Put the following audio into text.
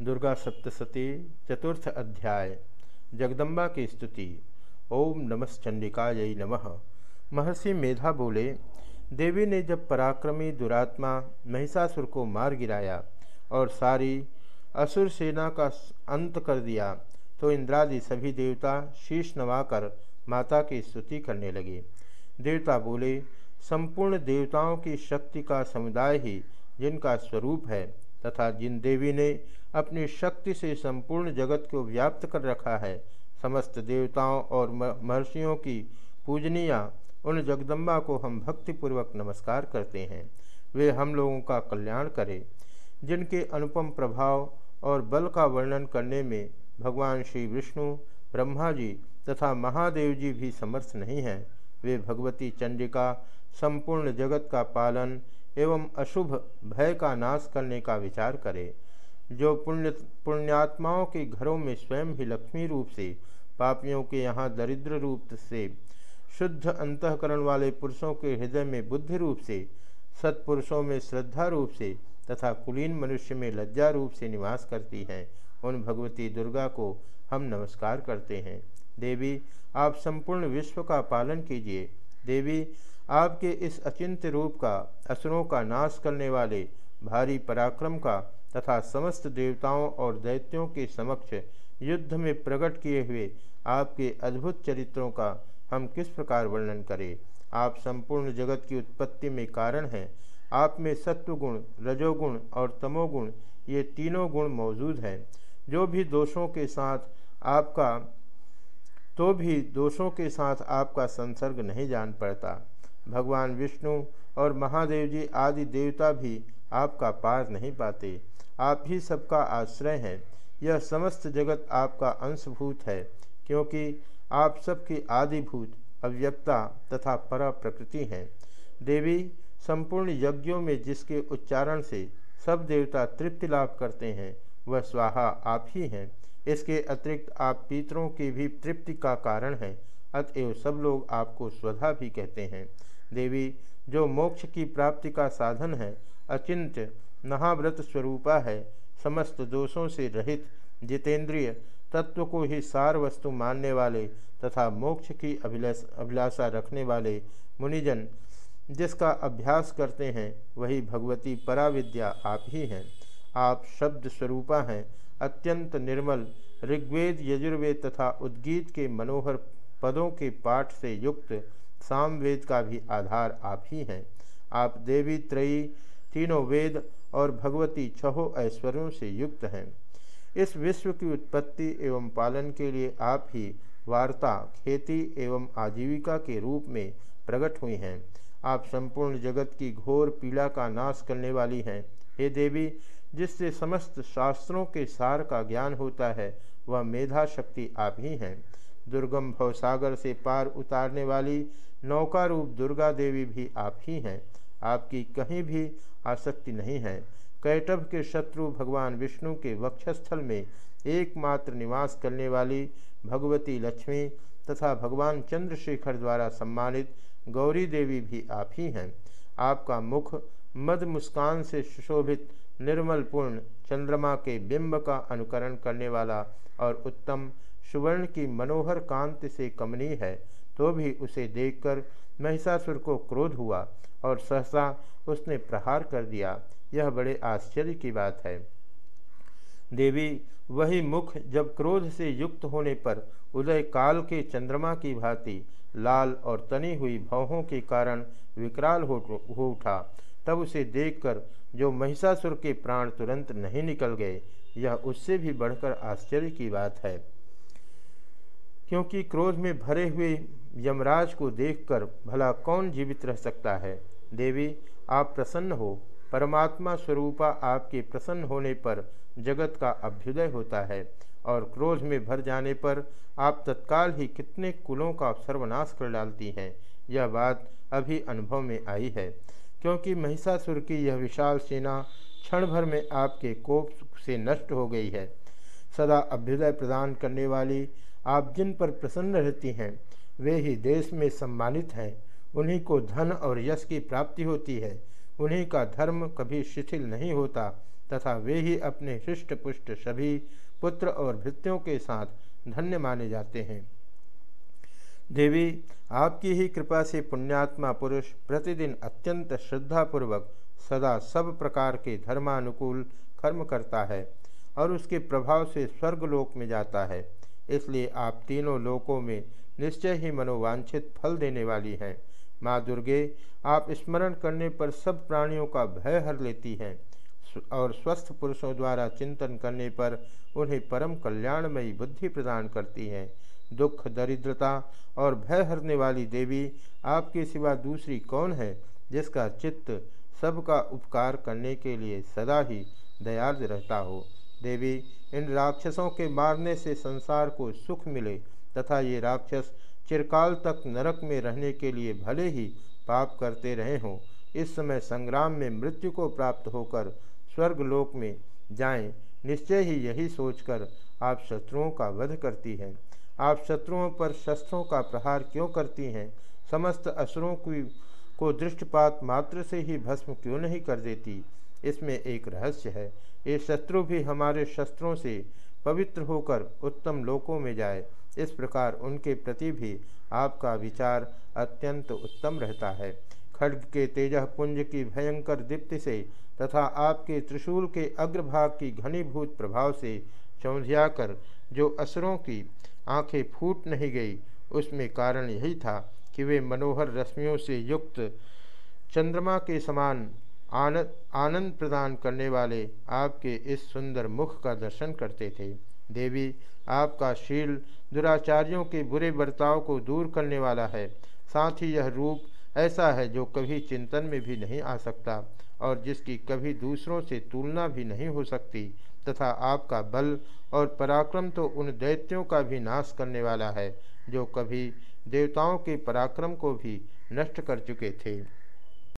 दुर्गा सप्तशती चतुर्थ अध्याय, जगदम्बा की स्तुति। ओम नमश्चंडिकाय नमः। महर्षि मेधा बोले, देवी ने जब पराक्रमी दुरात्मा महिषासुर को मार गिराया और सारी असुर सेना का अंत कर दिया तो इंद्रादि सभी देवता शीश नवाकर माता की स्तुति करने लगे। देवता बोले, संपूर्ण देवताओं की शक्ति का समुदाय ही जिनका स्वरूप है तथा जिन देवी ने अपनी शक्ति से संपूर्ण जगत को व्याप्त कर रखा है, समस्त देवताओं और महर्षियों की पूजनिया, उन जगदम्बा को हम भक्तिपूर्वक नमस्कार करते हैं। वे हम लोगों का कल्याण करें। जिनके अनुपम प्रभाव और बल का वर्णन करने में भगवान श्री विष्णु, ब्रह्मा जी तथा महादेव जी भी समर्थ नहीं हैं, वे भगवती चंडिका, संपूर्ण जगत का पालन एवं अशुभ भय का नाश करने का विचार करे, जो पुण्य पुण्यात्माओं के घरों में स्वयं ही लक्ष्मी रूप से पापियों के यहाँ दरिद्र रूप से शुद्ध अंतकरण वाले पुरुषों के हृदय में बुद्धि रूप से, सत्पुरुषों में श्रद्धा रूप से तथा कुलीन मनुष्य में लज्जा रूप से निवास करती हैं, उन भगवती दुर्गा को हम नमस्कार करते हैं। देवी, आप संपूर्ण विश्व का पालन कीजिए। देवी आपके इस अचिंत्य रूप का, असुरों का नाश करने वाले भारी पराक्रम का तथा समस्त देवताओं और दैत्यों के समक्ष युद्ध में प्रकट किए हुए आपके अद्भुत चरित्रों का हम किस प्रकार वर्णन करें? आप संपूर्ण जगत की उत्पत्ति में कारण हैं। आप में सत्वगुण, रजोगुण और तमोगुण, ये तीनों गुण मौजूद हैं। जो भी दोषों के साथ आपका तो भी दोषों के साथ आपका संसर्ग नहीं जान पड़ता। भगवान विष्णु और महादेव जी आदि देवता भी आपका पार नहीं पाते। आप ही सबका आश्रय हैं। यह समस्त जगत आपका अंशभूत है, क्योंकि आप सबकी आदिभूत, अव्यक्ता तथा पर प्रकृति हैं। देवी संपूर्ण यज्ञों में जिसके उच्चारण से सब देवता तृप्ति लाभ करते हैं, वह स्वाहा आप ही हैं। इसके अतिरिक्त आप पितरों की भी तृप्ति का कारण हैं, अतएव सब लोग आपको स्वधा भी कहते हैं। देवी, जो मोक्ष की प्राप्ति का साधन है, अचिंत्य महाव्रत स्वरूपा है, समस्त दोषों से रहित जितेंद्रिय तत्व को ही सार वस्तु मानने वाले तथा मोक्ष की अभिलाषा रखने वाले मुनिजन, जिसका अभ्यास करते हैं, वही भगवती पराविद्या आप ही हैं। आप शब्द स्वरूपा हैं, अत्यंत निर्मल, ऋग्वेद, यजुर्वेद तथा उद्गीत के मनोहर पदों के पाठ से युक्त सामवेद का भी आधार आप ही हैं। आप देवी त्रयी, तीनों वेद और भगवती छहों ऐश्वर्यों से युक्त हैं। इस विश्व की उत्पत्ति एवं पालन के लिए आप ही वार्ता, खेती एवं आजीविका के रूप में प्रकट हुई हैं। आप संपूर्ण जगत की घोर पीड़ा का नाश करने वाली हैं। हे देवी, जिससे समस्त शास्त्रों के सार का ज्ञान होता है, वह मेधा शक्ति आप ही हैं। दुर्गम भवसागर से पार उतारने वाली नौका रूप दुर्गा देवी भी आप ही हैं। आपकी कहीं भी आसक्ति नहीं है। कैटभ के शत्रु भगवान विष्णु के वक्षस्थल में एकमात्र निवास करने वाली भगवती लक्ष्मी तथा भगवान चंद्रशेखर द्वारा सम्मानित गौरी देवी भी आप ही हैं। आपका मुख मद मुस्कान से सुशोभित निर्मल पूर्ण चंद्रमा के बिंब का अनुकरण करने वाला और उत्तम सुवर्ण की मनोहर कांति से कमनीय है तो भी उसे देखकर महिषासुर को क्रोध हुआ और सहसा उसने प्रहार कर दिया। यह बड़े आश्चर्य की बात है। देवी वही मुख जब क्रोध से युक्त होने पर उदय काल के चंद्रमा की भांति लाल और तनी हुई भवों के कारण विकराल हो, हो उठा। तब उसे देखकर जो महिषासुर के प्राण तुरंत नहीं निकल गए यह उससे भी बढ़कर आश्चर्य की बात है। क्योंकि क्रोध में भरे हुए यमराज को देखकर भला कौन जीवित रह सकता है? देवी, आप प्रसन्न हो। परमात्मा स्वरूपा आपके प्रसन्न होने पर जगत का अभ्युदय होता है और क्रोध में भर जाने पर आप तत्काल ही कितने कुलों का सर्वनाश कर डालती हैं? यह बात अभी अनुभव में आई है। क्योंकि महिषासुर की यह विशाल सेना क्षण भर में आपके कोप से नष्ट हो गई है। सदा अभ्युदय प्रदान करने वाली आप जिन पर प्रसन्न रहती हैं, वे ही देश में सम्मानित हैं। उन्हीं को धन और यश की प्राप्ति होती है। उन्हीं का धर्म कभी शिथिल नहीं होता तथा वे ही अपने हृष्ट पुष्ट सभी पुत्र और भृत्यों के साथ धन्य माने जाते हैं। देवी, आपकी ही कृपा से पुण्यात्मा पुरुष प्रतिदिन अत्यंत श्रद्धापूर्वक सदा सब प्रकार के धर्मानुकूल कर्म करता है और उसके प्रभाव से स्वर्गलोक में जाता है। इसलिए आप तीनों लोकों में निश्चय ही मनोवांछित फल देने वाली हैं। माँ दुर्गे, आप स्मरण करने पर सब प्राणियों का भय हर लेती हैं और स्वस्थ पुरुषों द्वारा चिंतन करने पर उन्हें परम कल्याणमयी बुद्धि प्रदान करती हैं। दुख, दरिद्रता और भय हरने वाली देवी आपके सिवा दूसरी कौन है जिसका चित्त सबका उपकार करने के लिए सदा ही दयाल रहता हो? देवी, इन राक्षसों के मारने से संसार को सुख मिले तथा ये राक्षस चिरकाल तक नरक में रहने के लिए भले ही पाप करते रहे हों, इस समय संग्राम में मृत्यु को प्राप्त होकर स्वर्गलोक में जाएँ। निश्चय ही यही सोचकर आप शत्रुओं का वध करती हैं। आप शत्रुओं पर शस्त्रों का प्रहार क्यों करती हैं? समस्त असुरों की को दृष्टपात मात्र से ही भस्म क्यों नहीं कर देती? इसमें एक रहस्य है। ये शत्रु भी हमारे शस्त्रों से पवित्र होकर उत्तम लोकों में जाए। इस प्रकार उनके प्रति भी आपका विचार अत्यंत उत्तम रहता है। खड्ग के तेजह पुंज की भयंकर दीप्ति से तथा आपके त्रिशूल के अग्रभाग की घनीभूत प्रभाव से चौंधियाकर जो असुरों की आँखें फूट नहीं गई, उसमें कारण यही था कि वे मनोहर रश्मियों से युक्त चंद्रमा के समान आनंद आनंद प्रदान करने वाले आपके इस सुंदर मुख का दर्शन करते थे। देवी, आपका शील दुराचार्यों के बुरे बर्ताव को दूर करने वाला है। साथ ही यह रूप ऐसा है जो कभी चिंतन में भी नहीं आ सकता और जिसकी कभी दूसरों से तुलना भी नहीं हो सकती तथा आपका बल और पराक्रम तो उन दैत्यों का भी नाश करने वाला है जो कभी देवताओं के पराक्रम को भी नष्ट कर चुके थे।